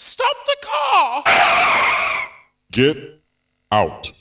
Stop the car! Get out.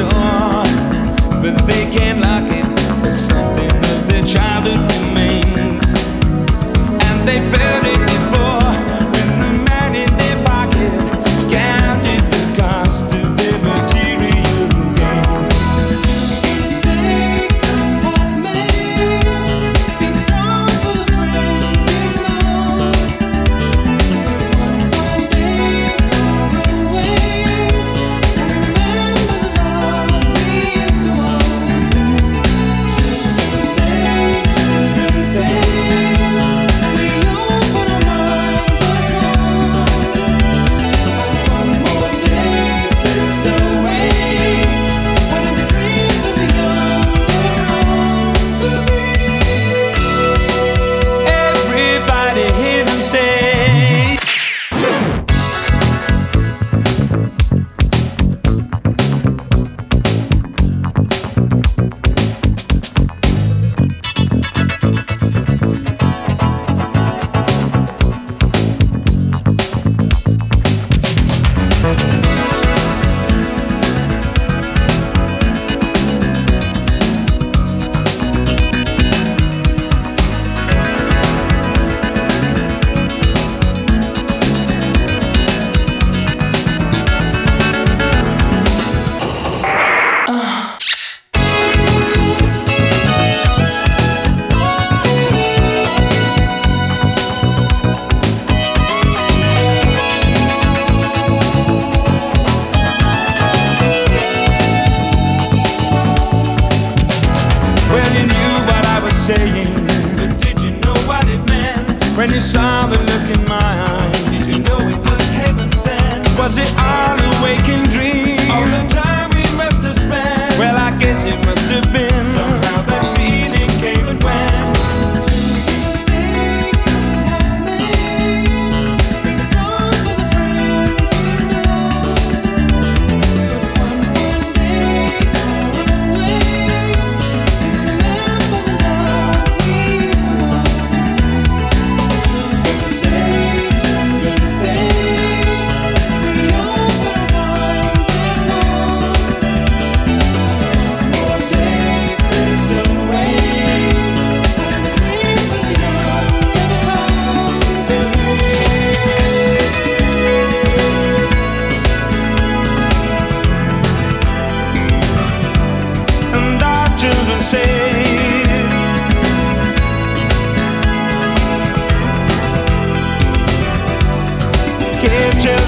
Door, but they can't fazer algo.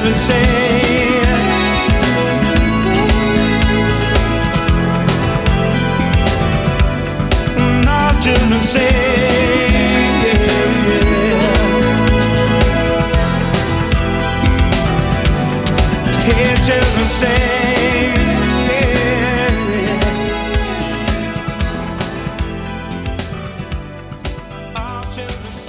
Children say. All children say. Hear children say. Children say.